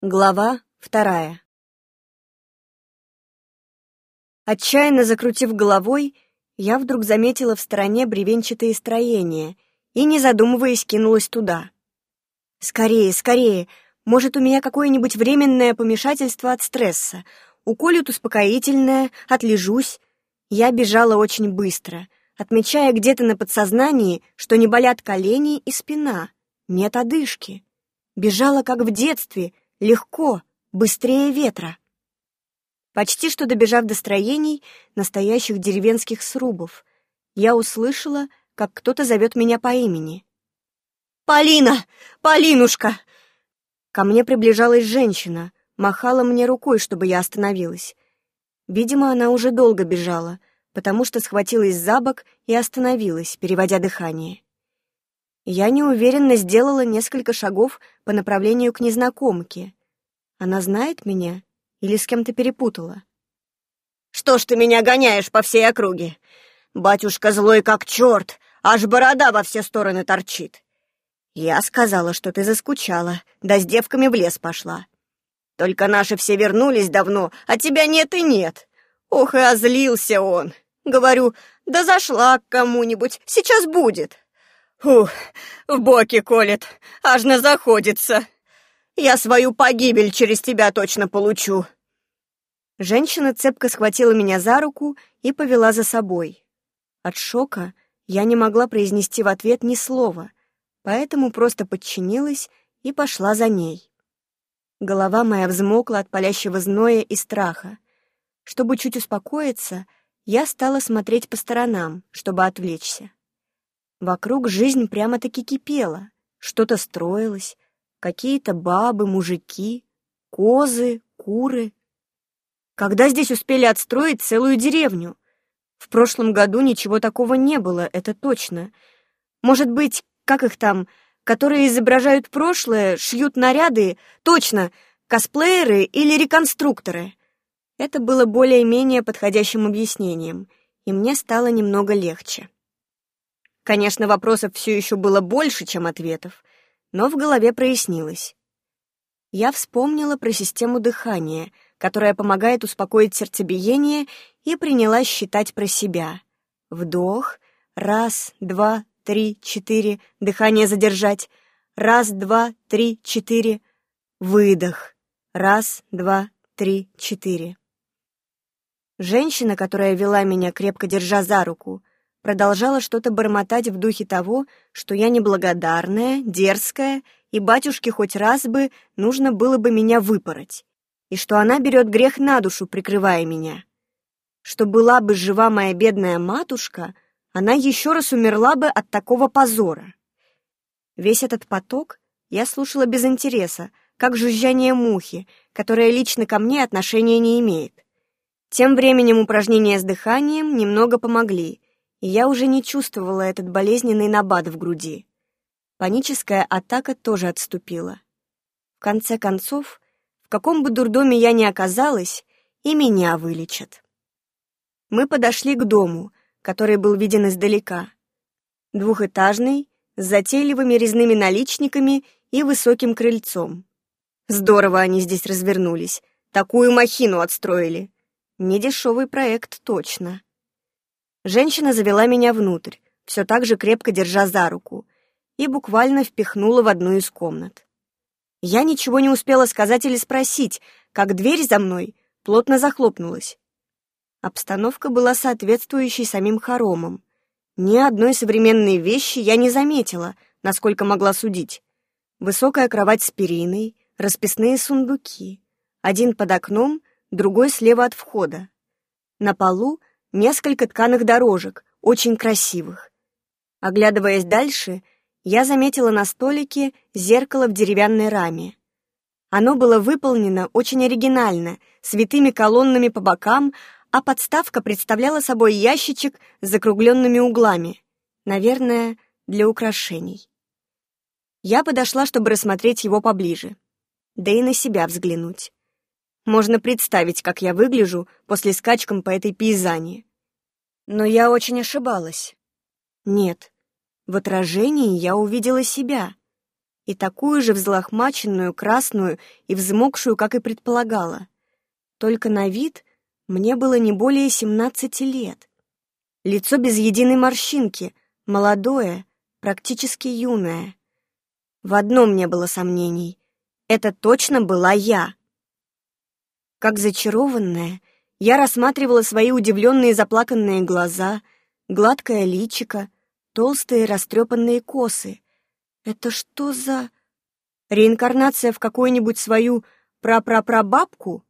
Глава вторая Отчаянно закрутив головой, я вдруг заметила в стороне бревенчатые строения и, не задумываясь, кинулась туда. «Скорее, скорее! Может, у меня какое-нибудь временное помешательство от стресса. Уколют успокоительное, отлежусь». Я бежала очень быстро, отмечая где-то на подсознании, что не болят колени и спина, нет одышки. Бежала, как в детстве — Легко, быстрее ветра. Почти что добежав до строений, настоящих деревенских срубов, я услышала, как кто-то зовет меня по имени. «Полина! Полинушка!» Ко мне приближалась женщина, махала мне рукой, чтобы я остановилась. Видимо, она уже долго бежала, потому что схватилась за бок и остановилась, переводя дыхание. Я неуверенно сделала несколько шагов по направлению к незнакомке. Она знает меня или с кем-то перепутала? «Что ж ты меня гоняешь по всей округе? Батюшка злой как черт, аж борода во все стороны торчит. Я сказала, что ты заскучала, да с девками в лес пошла. Только наши все вернулись давно, а тебя нет и нет. Ох, и озлился он. Говорю, да зашла к кому-нибудь, сейчас будет. Ух, в боки колет, аж на заходится. Я свою погибель через тебя точно получу. Женщина цепко схватила меня за руку и повела за собой. От шока я не могла произнести в ответ ни слова, поэтому просто подчинилась и пошла за ней. Голова моя взмокла от палящего зноя и страха. Чтобы чуть успокоиться, я стала смотреть по сторонам, чтобы отвлечься. Вокруг жизнь прямо-таки кипела, что-то строилось, какие-то бабы, мужики, козы, куры. Когда здесь успели отстроить целую деревню? В прошлом году ничего такого не было, это точно. Может быть, как их там, которые изображают прошлое, шьют наряды, точно, косплееры или реконструкторы. Это было более-менее подходящим объяснением, и мне стало немного легче. Конечно, вопросов все еще было больше, чем ответов, но в голове прояснилось. Я вспомнила про систему дыхания, которая помогает успокоить сердцебиение, и принялась считать про себя. Вдох, раз, два, три, четыре, дыхание задержать, раз, два, три, четыре, выдох, раз, два, три, четыре. Женщина, которая вела меня, крепко держа за руку, продолжала что-то бормотать в духе того, что я неблагодарная, дерзкая, и батюшке хоть раз бы нужно было бы меня выпороть, и что она берет грех на душу, прикрывая меня. Что была бы жива моя бедная матушка, она еще раз умерла бы от такого позора. Весь этот поток я слушала без интереса, как жужжание мухи, которая лично ко мне отношения не имеет. Тем временем упражнения с дыханием немного помогли — и я уже не чувствовала этот болезненный набат в груди. Паническая атака тоже отступила. В конце концов, в каком бы дурдоме я ни оказалась, и меня вылечат. Мы подошли к дому, который был виден издалека. Двухэтажный, с затейливыми резными наличниками и высоким крыльцом. Здорово они здесь развернулись, такую махину отстроили. Недешевый проект точно. Женщина завела меня внутрь, все так же крепко держа за руку, и буквально впихнула в одну из комнат. Я ничего не успела сказать или спросить, как дверь за мной плотно захлопнулась. Обстановка была соответствующей самим хоромам. Ни одной современной вещи я не заметила, насколько могла судить. Высокая кровать с периной, расписные сундуки. Один под окном, другой слева от входа. На полу несколько тканых дорожек, очень красивых. Оглядываясь дальше, я заметила на столике зеркало в деревянной раме. Оно было выполнено очень оригинально, с витыми колоннами по бокам, а подставка представляла собой ящичек с закругленными углами. Наверное, для украшений. Я подошла, чтобы рассмотреть его поближе. Да и на себя взглянуть. Можно представить, как я выгляжу после скачком по этой пейзане. Но я очень ошибалась. Нет, в отражении я увидела себя. и такую же взлохмаченную, красную и взмокшую, как и предполагала. Только на вид мне было не более семнадцати лет. Лицо без единой морщинки, молодое, практически юное. В одном не было сомнений. Это точно была я. Как зачарованная, я рассматривала свои удивленные заплаканные глаза, гладкое личико, толстые растрепанные косы. Это что за... Реинкарнация в какую-нибудь свою прапрапрабабку?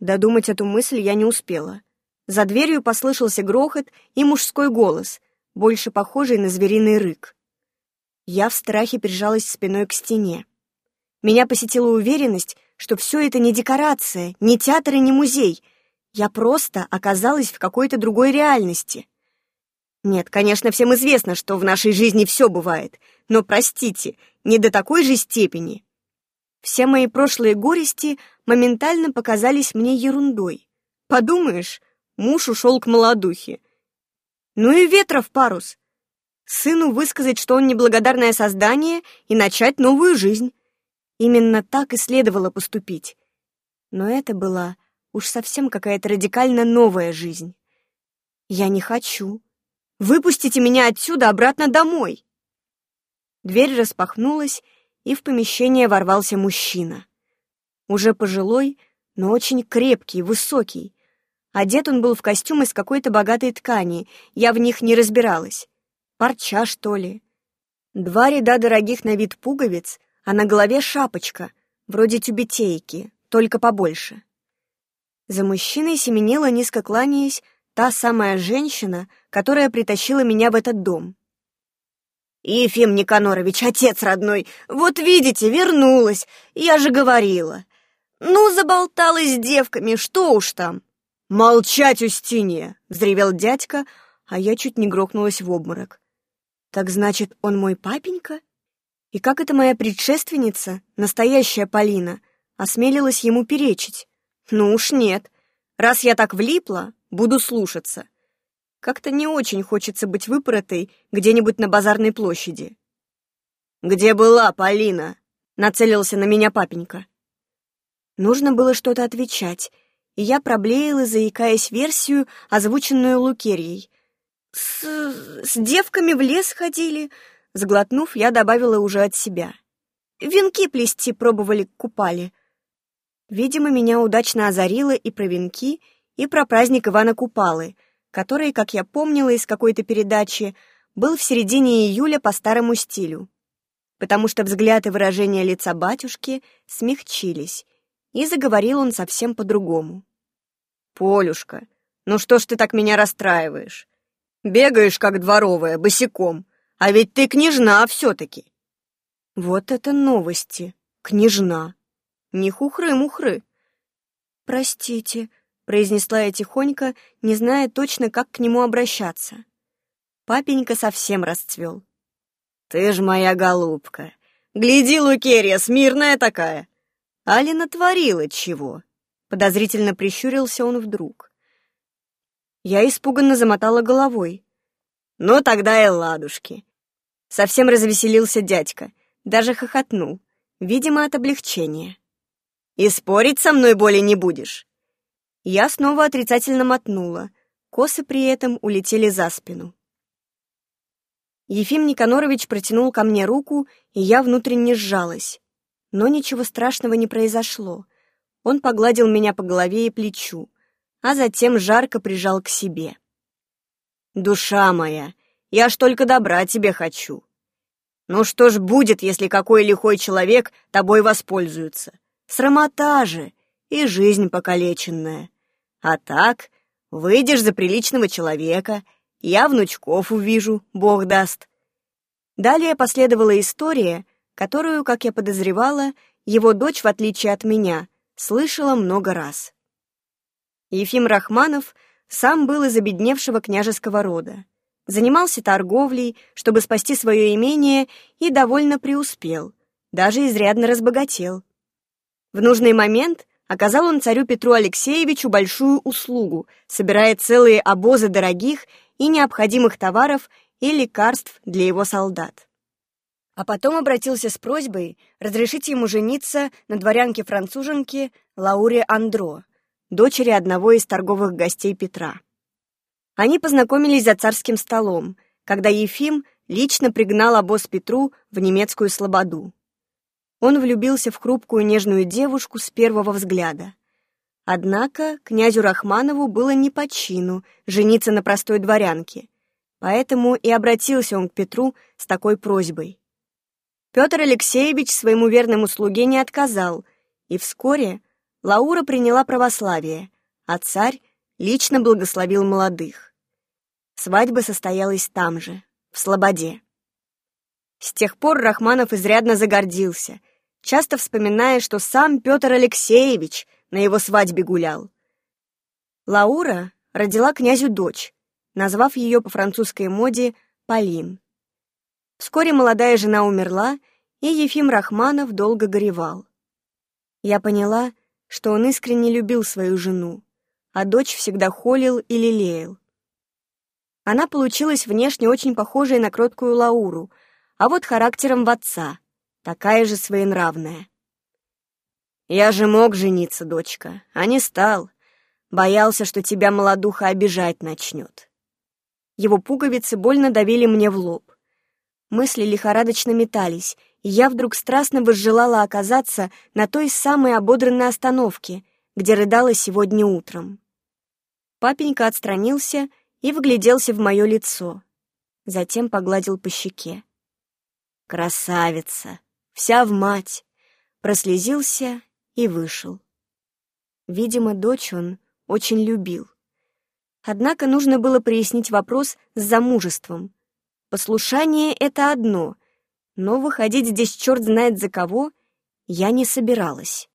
Додумать эту мысль я не успела. За дверью послышался грохот и мужской голос, больше похожий на звериный рык. Я в страхе прижалась спиной к стене. Меня посетила уверенность, что все это не декорация, не театр и не музей. Я просто оказалась в какой-то другой реальности. Нет, конечно, всем известно, что в нашей жизни все бывает, но, простите, не до такой же степени. Все мои прошлые горести моментально показались мне ерундой. Подумаешь, муж ушел к молодухе. Ну и ветров парус. Сыну высказать, что он неблагодарное создание, и начать новую жизнь. Именно так и следовало поступить. Но это была уж совсем какая-то радикально новая жизнь. Я не хочу. Выпустите меня отсюда обратно домой. Дверь распахнулась, и в помещение ворвался мужчина. Уже пожилой, но очень крепкий, высокий. Одет он был в костюм из какой-то богатой ткани, я в них не разбиралась. Парча, что ли? Два ряда дорогих на вид пуговиц, а на голове шапочка, вроде тюбетейки, только побольше. За мужчиной семенила, низко кланяясь, та самая женщина, которая притащила меня в этот дом. «Ефим Никанорович, отец родной, вот видите, вернулась, я же говорила. Ну, заболталась с девками, что уж там». «Молчать, Устинья!» — взревел дядька, а я чуть не грохнулась в обморок. «Так значит, он мой папенька? И как это моя предшественница, настоящая Полина, осмелилась ему перечить? Ну уж нет. Раз я так влипла, буду слушаться. Как-то не очень хочется быть выпоротой где-нибудь на базарной площади. «Где была Полина?» — нацелился на меня папенька. Нужно было что-то отвечать, и я проблеяла, заикаясь версию, озвученную Лукерьей. «С... с девками в лес ходили», — сглотнув, я добавила уже от себя. «Венки плести пробовали, купали». Видимо, меня удачно озарило и про венки, и про праздник Ивана Купалы — который, как я помнила из какой-то передачи, был в середине июля по старому стилю, потому что взгляд и выражение лица батюшки смягчились, и заговорил он совсем по-другому. «Полюшка, ну что ж ты так меня расстраиваешь? Бегаешь, как дворовая, босиком, а ведь ты княжна все-таки». Вот это новости, княжна. Не хухры-мухры. «Простите», произнесла я тихонько, не зная точно, как к нему обращаться. Папенька совсем расцвел. «Ты ж моя голубка! Гляди, Лукерья, смирная такая! Али натворила чего?» Подозрительно прищурился он вдруг. Я испуганно замотала головой. «Ну тогда и ладушки!» Совсем развеселился дядька, даже хохотнул, видимо, от облегчения. «И спорить со мной более не будешь?» Я снова отрицательно мотнула. Косы при этом улетели за спину. Ефим Никанорович протянул ко мне руку, и я внутренне сжалась. Но ничего страшного не произошло. Он погладил меня по голове и плечу, а затем жарко прижал к себе. «Душа моя, я ж только добра тебе хочу. Ну что ж будет, если какой лихой человек тобой воспользуется? Срамота же и жизнь покалеченная. А так, выйдешь за приличного человека, я внучков увижу, бог даст. Далее последовала история, которую, как я подозревала, его дочь, в отличие от меня, слышала много раз. Ефим Рахманов сам был из обедневшего княжеского рода. Занимался торговлей, чтобы спасти свое имение, и довольно преуспел, даже изрядно разбогател. В нужный момент оказал он царю Петру Алексеевичу большую услугу, собирая целые обозы дорогих и необходимых товаров и лекарств для его солдат. А потом обратился с просьбой разрешить ему жениться на дворянке-француженке Лауре Андро, дочери одного из торговых гостей Петра. Они познакомились за царским столом, когда Ефим лично пригнал обоз Петру в немецкую слободу. Он влюбился в хрупкую нежную девушку с первого взгляда. Однако князю Рахманову было не по чину жениться на простой дворянке, поэтому и обратился он к Петру с такой просьбой. Петр Алексеевич своему верному слуге не отказал, и вскоре Лаура приняла православие, а царь лично благословил молодых. Свадьба состоялась там же, в Слободе. С тех пор Рахманов изрядно загордился, часто вспоминая, что сам Петр Алексеевич — на его свадьбе гулял. Лаура родила князю дочь, назвав ее по французской моде Полин. Вскоре молодая жена умерла, и Ефим Рахманов долго горевал. Я поняла, что он искренне любил свою жену, а дочь всегда холил и лелеял. Она получилась внешне очень похожей на кроткую Лауру, а вот характером в отца, такая же своенравная. Я же мог жениться, дочка, а не стал. Боялся, что тебя молодуха обижать начнет. Его пуговицы больно давили мне в лоб. Мысли лихорадочно метались, и я вдруг страстно возжелала оказаться на той самой ободранной остановке, где рыдала сегодня утром. Папенька отстранился и вгляделся в мое лицо. Затем погладил по щеке. «Красавица! Вся в мать!» Прослезился и вышел. Видимо, дочь он очень любил. Однако нужно было прояснить вопрос с замужеством. Послушание — это одно, но выходить здесь черт знает за кого я не собиралась.